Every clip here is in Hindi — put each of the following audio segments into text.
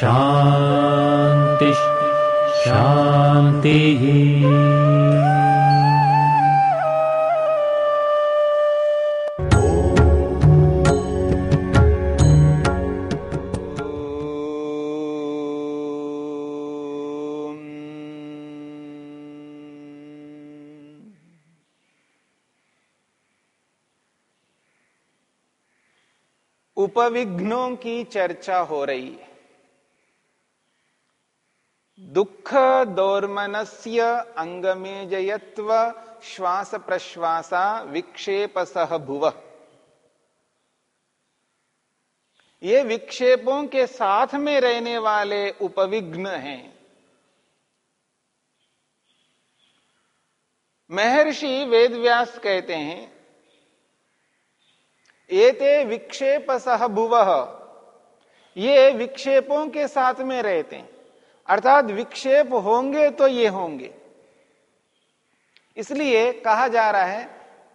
शान्तिः शान्तिः उपविघ्नों की चर्चा हो रही है। दुख दौर्मनस्य अंगमे जयत्व श्वास प्रश्वासा विक्षेप सह भुव। ये विक्षेपों के साथ में रहने वाले उपविघ्न हैं। महर्षि वेदव्यास कहते हैं, एते विक्षेप सह भुव। ये विक्षेपों के साथ में रहते हैं। अर्थात विक्षेप होंगे तो ये होंगे। इसलिए कहा जा रहा है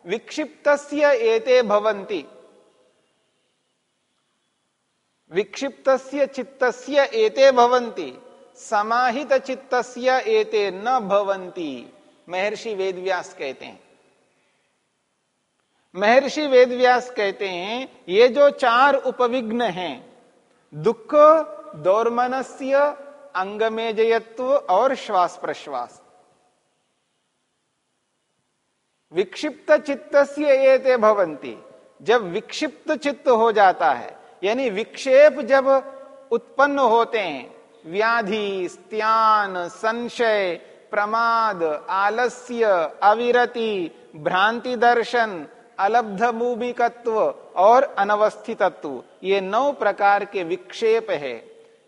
विक्षिप्त एते भवंती विक्षिप्त चित्त एते भवंती समाहित चित्त एते न भवंती महर्षि वेदव्यास कहते हैं। महर्षि वेदव्यास कहते हैं, ये जो चार उपविघ्न हैं, दुख, दौर्मनस्य अंगमेजयत्व और श्वास प्रश्वास विक्षिप्त चित्त ये भवंती जब विक्षिप्त चित्त हो जाता है, यानी विक्षेप जब उत्पन्न होते हैं, व्याधि, स्त्यान, संशय, प्रमाद, आलस्य, अविरति, भ्रांति दर्शन, अलब्ध मूमिकत्व और अनवस्थितत्व, ये नौ प्रकार के विक्षेप है।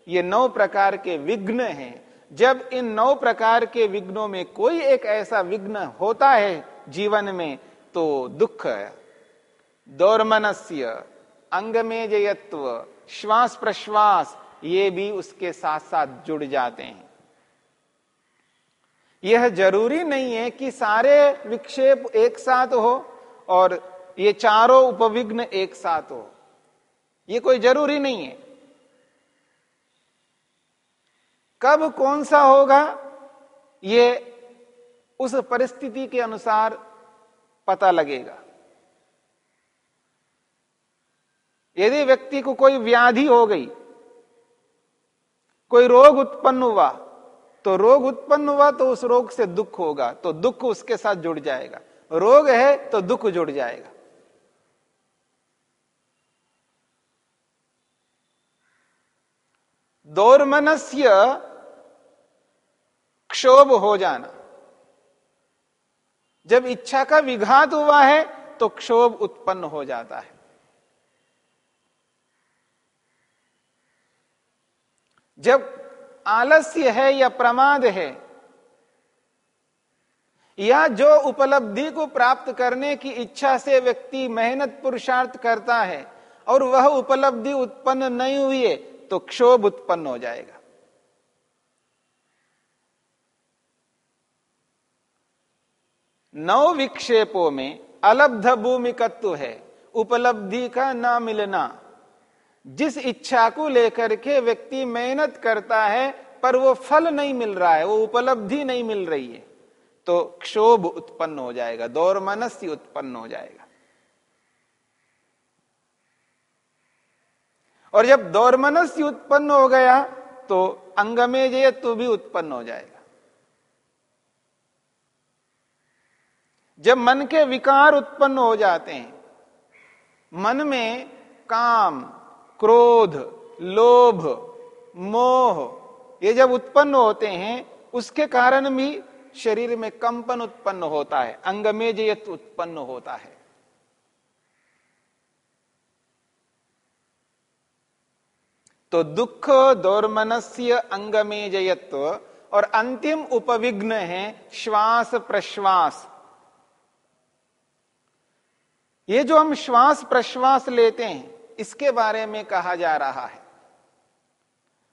ये नौ प्रकार के विघ्न हैं। जब इन नौ प्रकार के विघ्नों में कोई एक ऐसा विघ्न होता है जीवन में तो दुख, दौर्मनस्य अंग में जयत्व श्वास प्रश्वास ये भी उसके साथ साथ जुड़ जाते हैं। यह ज़रूरी नहीं है कि सारे विक्षेप एक साथ हो और ये चारों उपविघ्न एक साथ हो। ये कोई ज़रूरी नहीं है। कब कौन सा होगा, ये उस परिस्थिति के अनुसार पता लगेगा। यदि व्यक्ति को कोई व्याधि हो गई, कोई रोग उत्पन्न हुआ तो रोग उत्पन्न हुआ तो उस रोग से दुख होगा तो दुख उसके साथ जुड़ जाएगा। रोग है तो दुख जुड़ जाएगा। दौर्मनस्य क्षोभ हो जाना। जब इच्छा का विघात हुआ है तो क्षोभ उत्पन्न हो जाता है। जब आलस्य है या प्रमाद है, या जो उपलब्धि को प्राप्त करने की इच्छा से व्यक्ति मेहनत पुरुषार्थ करता है और वह उपलब्धि उत्पन्न नहीं हुई है तो क्षोभ उत्पन्न हो जाएगा। नौ विक्षेपों में अलब्ध भूमिकत्व है। उपलब्धि का ना मिलना। जिस इच्छा को लेकर के व्यक्ति मेहनत करता है, पर वो फल नहीं मिल रहा है, वो उपलब्धि नहीं मिल रही है तो क्षोभ उत्पन्न हो जाएगा, दौर मनस्य उत्पन्न हो जाएगा। और जब दौर मनस्य उत्पन्न हो गया तो अंगमेजय तो भी उत्पन्न हो जाएगा। जब मन के विकार उत्पन्न हो जाते हैं, मन में काम, क्रोध, लोभ, मोह, ये जब उत्पन्न होते हैं, उसके कारण भी शरीर में कंपन उत्पन्न होता है, अंगमेजयत उत्पन्न होता है। तो दुख, दौर्मनस्य अंग में जयत्व और अंतिम उपविघ्न है श्वास प्रश्वास। ये जो हम श्वास प्रश्वास लेते हैं, इसके बारे में कहा जा रहा है।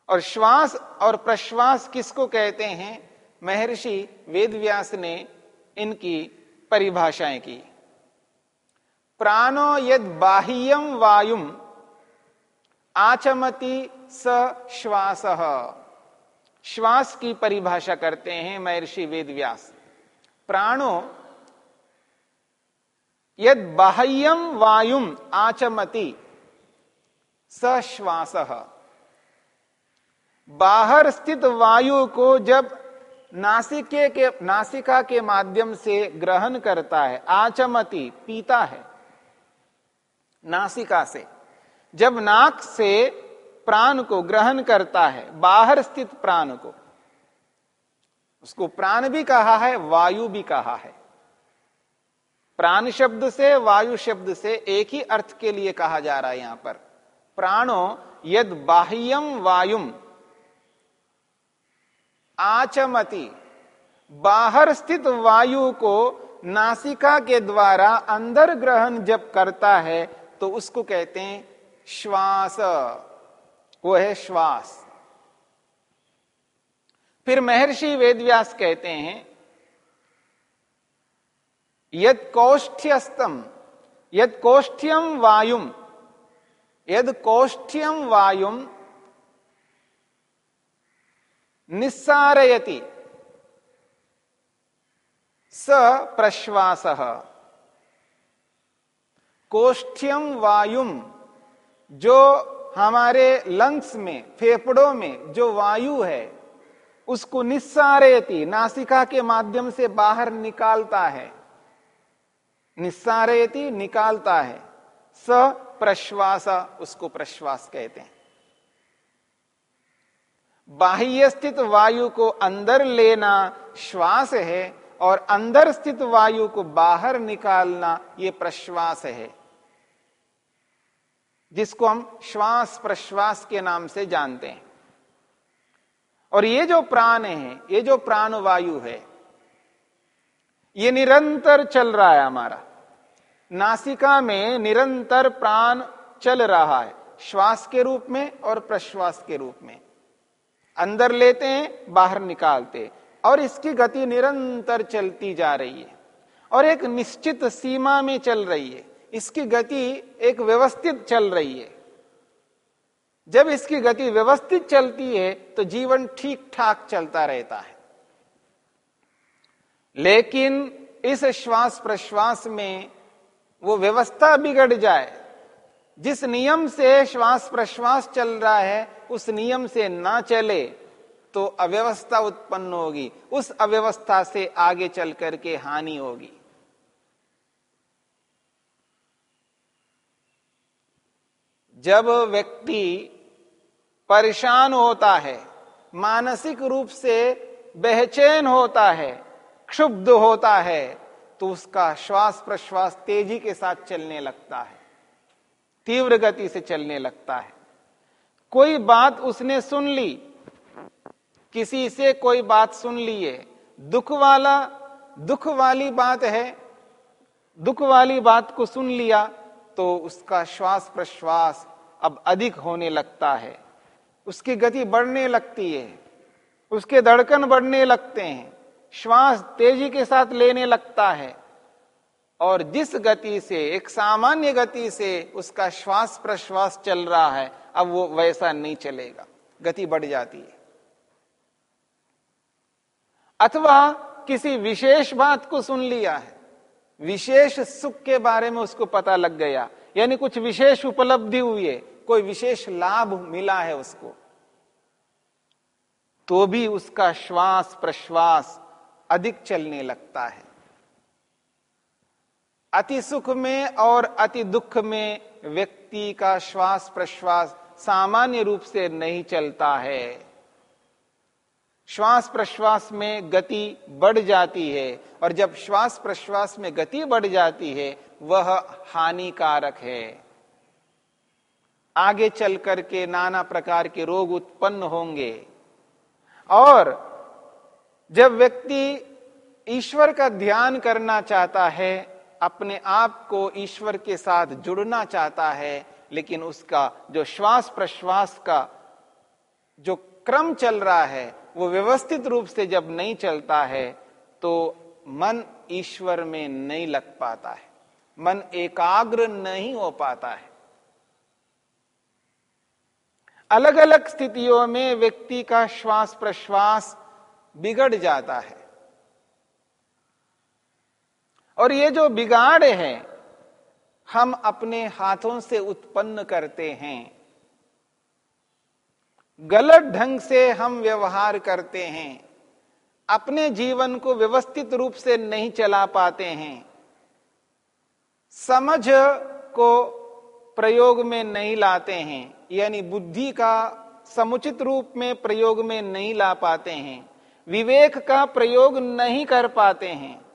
और श्वास और प्रश्वास किसको कहते हैं? महर्षि वेदव्यास ने इनकी परिभाषाएँ की। प्राणो यद बाह्यम वायुम आचमति स श्वास। श्वास की परिभाषा करते हैं महर्षि वेदव्यास। प्राणो यद बाह्यम वायुम आचमति स श्वास बाहर स्थित वायु को जब नासिके के, नासिका के माध्यम से ग्रहण करता है, आचमति, पीता है, नासिका से, जब नाक से प्राण को ग्रहण करता है, बाहर स्थित प्राण को, उसको प्राण भी कहा है, वायु भी कहा है। प्राण शब्द से, वायु शब्द से एक ही अर्थ के लिए कहा जा रहा है यहाँ पर। प्राणो यद बाह्यम वायुम। आचमति। बाहर स्थित वायु को नासिका के द्वारा अंदर ग्रहण जब करता है तो उसको कहते हैं श्वास। वो है श्वास। फिर महर्षि वेदव्यास कहते हैं यद कौष्ठ्यस्तम यद कौष्ठ्यम वायुम यद कौष्ठ्यम वायुम निस्सारयति स प्रश्वास। कोष्ठ्यम वायुम जो हमारे लंग्स में, फेफड़ों में जो वायु है, उसको निस्सारयति नासिका के माध्यम से बाहर निकालता है। निस्सारयति निकालता है। स प्रश्वास उसको प्रश्वास कहते हैं। बाह्य स्थित वायु को अंदर लेना श्वास है और अंदर स्थित वायु को बाहर निकालना यह प्रश्वास है। जिसको हम श्वास प्रश्वास के नाम से जानते हैं। और ये जो प्राण है, ये जो प्राण वायु है ये निरंतर चल रहा है हमारा। नासिका में निरंतर प्राण चल रहा है, श्वास के रूप में और प्रश्वास के रूप में। अंदर लेते हैं, बाहर निकालते और इसकी गति निरंतर चलती जा रही है, और एक निश्चित सीमा में चल रही है। इसकी गति एक व्यवस्थित चल रही है। जब इसकी गति व्यवस्थित चलती है तो जीवन ठीक ठाक चलता रहता है। लेकिन इस श्वास प्रश्वास में वो व्यवस्था बिगड़ जाए। जिस नियम से श्वास प्रश्वास चल रहा है, उस नियम से ना चले तो अव्यवस्था उत्पन्न होगी। उस अव्यवस्था से आगे चल करके हानि होगी। जब व्यक्ति परेशान होता है, मानसिक रूप से बेचैन होता है क्षुब्ध होता है तो उसका श्वास प्रश्वास तेज़ी के साथ चलने लगता है। तीव्र गति से चलने लगता है। कोई बात उसने सुन ली, किसी से कोई बात सुन ली है, दुख वाला, दुख वाली बात है, दुख वाली बात को सुन लिया तो उसका श्वास प्रश्वास अब अधिक होने लगता है। उसकी गति बढ़ने लगती है, उसके धड़कन बढ़ने लगते हैं। श्वास तेज़ी के साथ लेने लगता है और जिस गति से, एक सामान्य गति से उसका श्वास प्रश्वास चल रहा है, अब वो वैसा नहीं चलेगा। गति बढ़ जाती है। अथवा किसी विशेष बात को सुन लिया है, विशेष सुख के बारे में उसको पता लग गया, यानी कुछ विशेष उपलब्धि हुई है, कोई विशेष लाभ मिला है उसको तो भी उसका श्वास प्रश्वास अधिक चलने लगता है। अति सुख में और अति दुख में व्यक्ति का श्वास प्रश्वास सामान्य रूप से नहीं चलता है। श्वास प्रश्वास में गति बढ़ जाती है और जब श्वास प्रश्वास में गति बढ़ जाती है, वह हानिकारक है। आगे चल करके नाना प्रकार के रोग उत्पन्न होंगे और जब व्यक्ति ईश्वर का ध्यान करना चाहता है, अपने आप को ईश्वर के साथ जुड़ना चाहता है, लेकिन उसका जो श्वास प्रश्वास का जो क्रम चल रहा है, वो व्यवस्थित रूप से जब नहीं चलता है तो मन ईश्वर में नहीं लग पाता है। मन एकाग्र नहीं हो पाता है। अलग अलग स्थितियों में व्यक्ति का श्वास प्रश्वास बिगड़ जाता है। और ये जो बिगाड़ है, हम अपने हाथों से उत्पन्न करते हैं। गलत ढंग से हम व्यवहार करते हैं। अपने जीवन को व्यवस्थित रूप से नहीं चला पाते हैं। समझ को प्रयोग में नहीं लाते हैं, यानी बुद्धि का समुचित रूप में प्रयोग में नहीं ला पाते हैं। विवेक का प्रयोग नहीं कर पाते हैं।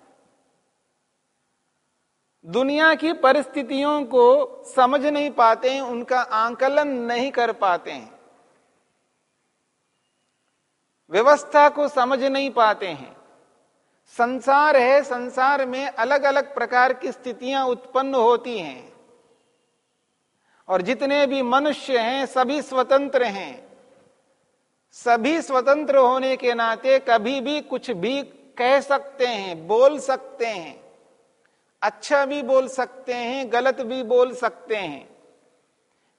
दुनिया की परिस्थितियों को समझ नहीं पाते हैं, उनका आंकलन नहीं कर पाते हैं। व्यवस्था को समझ नहीं पाते हैं। संसार है, संसार में अलग अलग प्रकार की स्थितियाँ उत्पन्न होती हैं। और जितने भी मनुष्य हैं, सभी स्वतंत्र हैं। सभी स्वतंत्र होने के नाते कभी भी कुछ भी कह सकते हैं, बोल सकते हैं। अच्छा भी बोल सकते हैं, गलत भी बोल सकते हैं।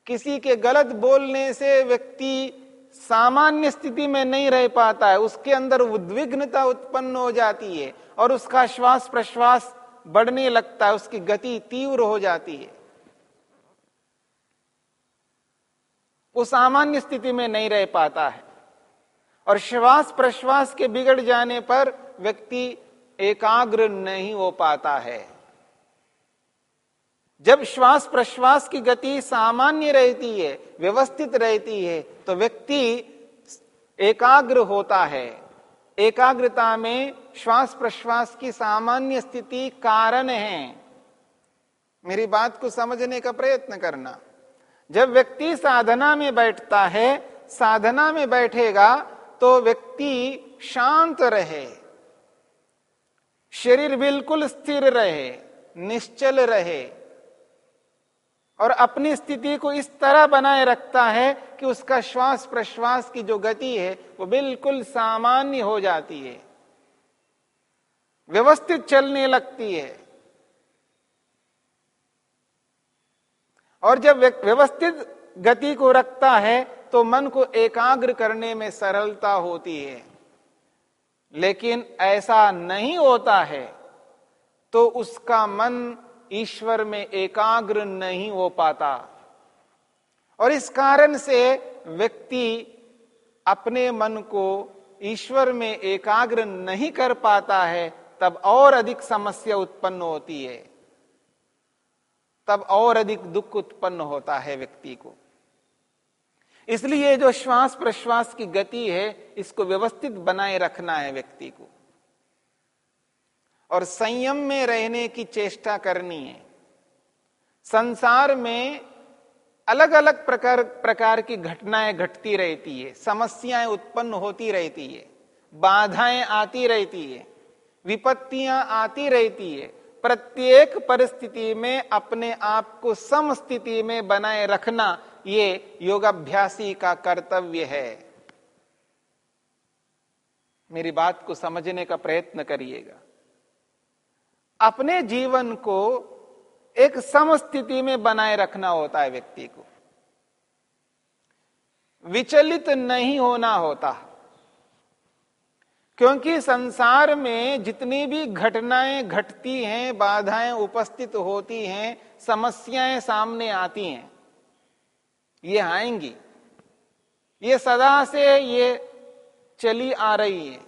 किसी के गलत बोलने से व्यक्ति सामान्य स्थिति में नहीं रह पाता है, उसके अंदर उद्विग्नता उत्पन्न हो जाती है और उसका श्वास प्रश्वास बढ़ने लगता है, उसकी गति तीव्र हो जाती है। वो सामान्य स्थिति में नहीं रह पाता है। और श्वास प्रश्वास के बिगड़ जाने पर व्यक्ति एकाग्र नहीं हो पाता है। जब श्वास प्रश्वास की गति सामान्य रहती है, व्यवस्थित रहती है तो व्यक्ति एकाग्र होता है। एकाग्रता में श्वास प्रश्वास की सामान्य स्थिति कारण है। मेरी बात को समझने का प्रयत्न करना। जब व्यक्ति साधना में बैठता है, साधना में बैठेगा तो व्यक्ति शांत रहे, शरीर बिल्कुल स्थिर रहे, निश्चल रहे, और अपनी स्थिति को इस तरह बनाए रखता है कि उसका श्वास प्रश्वास की जो गति है, वो बिल्कुल सामान्य हो जाती है, व्यवस्थित चलने लगती है। और जब व्यवस्थित गति को रखता है तो मन को एकाग्र करने में सरलता होती है। लेकिन ऐसा नहीं होता है तो उसका मन ईश्वर में एकाग्र नहीं हो पाता। और इस कारण से व्यक्ति अपने मन को ईश्वर में एकाग्र नहीं कर पाता है, तब और अधिक समस्या उत्पन्न होती है। तब और अधिक दुख उत्पन्न होता है व्यक्ति को। इसलिए जो श्वास प्रश्वास की गति है, इसको व्यवस्थित बनाए रखना है व्यक्ति को। और संयम में रहने की चेष्टा करनी है। संसार में अलग अलग प्रकार प्रकार की घटनाएँ घटती रहती है, समस्याएँ उत्पन्न होती रहती है, बाधाएँ आती रहती है, विपत्तियाँ आती रहती है। प्रत्येक परिस्थिति में अपने आप को सम स्थिति में बनाए रखना ये योगाभ्यासी का कर्तव्य है। मेरी बात को समझने का प्रयत्न करिएगा। अपने जीवन को एक समस्थिति में बनाए रखना होता है व्यक्ति को। विचलित नहीं होना होता। क्योंकि संसार में जितनी भी घटनाएँ घटती हैं, बाधाएँ उपस्थित होती हैं, समस्याएँ सामने आती हैं ये आएँगी। ये सदा से ये चली आ रही है।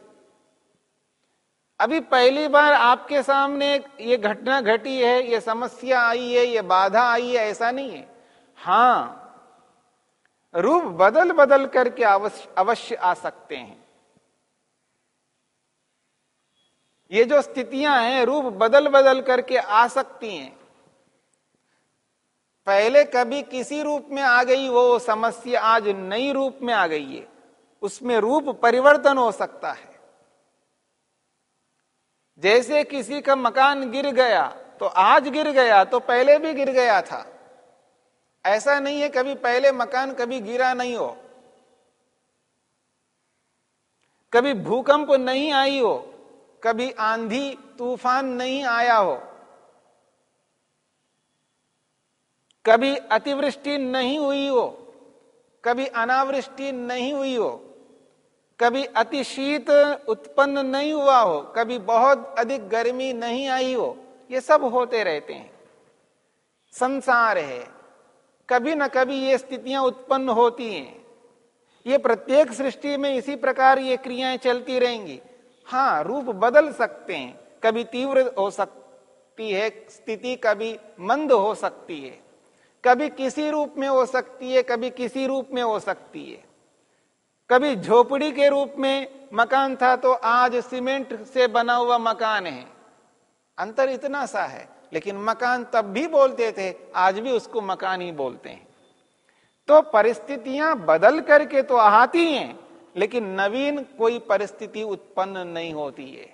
अभी पहली बार आपके सामने ये घटना घटी है, ये समस्या आई है, ये बाधा आई है, ऐसा नहीं है। हाँ, रूप बदल बदल करके अवश्य अवश्य आ सकते हैं। ये जो स्थितियाँ हैं, रूप बदल बदल करके आ सकती हैं। पहले कभी किसी रूप में आ गई, वो समस्या आज नई रूप में आ गई है। उसमें रूप परिवर्तन हो सकता है। जैसे किसी का मकान गिर गया तो आज गिर गया तो पहले भी गिर गया था। ऐसा नहीं है कभी पहले मकान कभी गिरा नहीं हो। कभी भूकंप नहीं आई हो, कभी आंधी तूफ़ान नहीं आया हो। कभी अतिवृष्टि नहीं हुई हो, कभी अनावृष्टि नहीं हुई हो, कभी अति शीत उत्पन्न नहीं हुआ हो, कभी बहुत अधिक गर्मी नहीं आई हो, ये सब होते रहते हैं। संसार है, कभी ना कभी ये स्थितियाँ उत्पन्न होती हैं। ये प्रत्येक सृष्टि में इसी प्रकार ये क्रियाएँ चलती रहेंगी। हाँ रूप बदल सकते हैं, कभी तीव्र हो सकती है, स्थिति कभी मंद हो सकती है। कभी किसी रूप में हो सकती है, कभी किसी रूप में हो सकती है। कभी झोपड़ी के रूप में मकान था तो आज सीमेंट से बना हुआ मकान है। अंतर इतना सा है, लेकिन मकान तब भी बोलते थे, आज भी उसको मकान ही बोलते हैं। तो परिस्थितियाँ बदल करके तो आती हैं, लेकिन नवीन कोई परिस्थिति उत्पन्न नहीं होती है।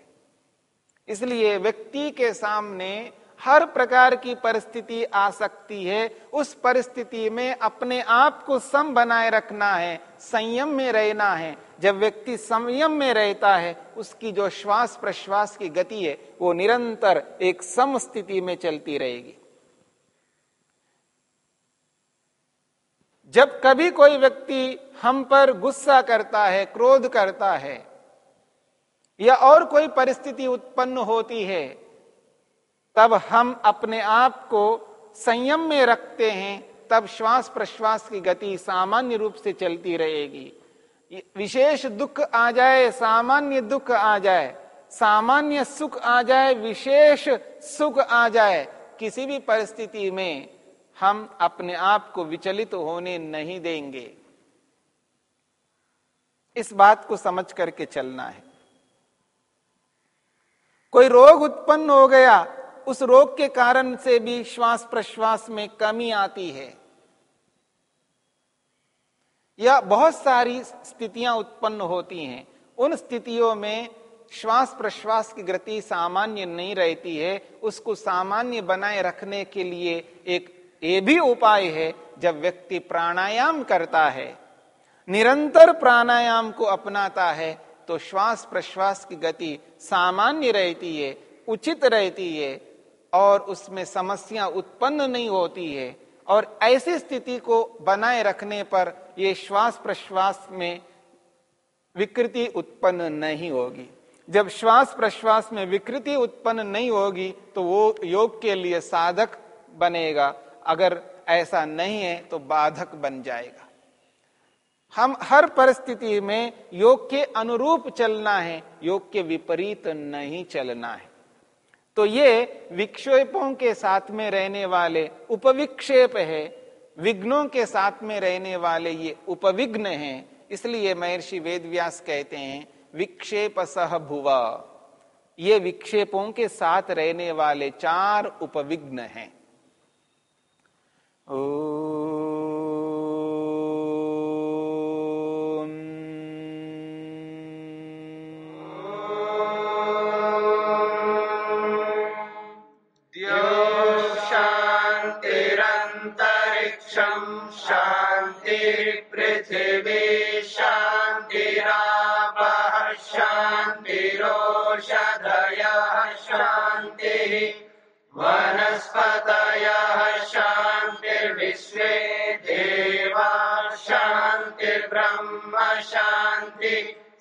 इसलिए व्यक्ति के सामने हर प्रकार की परिस्थिति आ सकती है। उस परिस्थिति में अपने आप को सम बनाए रखना है, संयम में रहना है। जब व्यक्ति संयम में रहता है, उसकी जो श्वास प्रश्वास की गति है, वो निरंतर एक सम स्थिति में चलती रहेगी। जब कभी कोई व्यक्ति हम पर गुस्सा करता है, क्रोध करता है, या और कोई परिस्थिति उत्पन्न होती है तब हम अपने आप को संयम में रखते हैं, तब श्वास प्रश्वास की गति सामान्य रूप से चलती रहेगी। विशेष दुख आ जाए, सामान्य दुख आ जाए, सामान्य सुख आ जाए, विशेष सुख आ जाए, किसी भी परिस्थिति में हम अपने आप को विचलित होने नहीं देंगे। इस बात को समझ करके चलना है। कोई रोग उत्पन्न हो गया उस रोग के कारण से भी श्वास प्रश्वास में कमी आती है। या बहुत सारी स्थितियाँ उत्पन्न होती हैं। उन स्थितियों में श्वास प्रश्वास की गति सामान्य नहीं रहती है। उसको सामान्य बनाए रखने के लिए एक ये भी उपाय है, जब व्यक्ति प्राणायाम करता है, निरंतर प्राणायाम को अपनाता है तो श्वास प्रश्वास की गति सामान्य रहती है, उचित रहती है। और उसमें समस्या उत्पन्न नहीं होती है। और ऐसी स्थिति को बनाए रखने पर ये श्वास प्रश्वास में विकृति उत्पन्न नहीं होगी। जब श्वास प्रश्वास में विकृति उत्पन्न नहीं होगी तो वो योग के लिए साधक बनेगा। अगर ऐसा नहीं है तो बाधक बन जाएगा। हम हर परिस्थिति में योग के अनुरूप चलना है, योग के विपरीत नहीं चलना है। तो ये विक्षेपों के साथ में रहने वाले उपविक्षेप है, विघ्नों के साथ में रहने वाले ये उपविघ्न है, इसलिए महर्षि वेदव्यास कहते हैं विक्षेप सह भुवा। ये विक्षेपों के साथ रहने वाले चार उपविघ्न हैं। ओ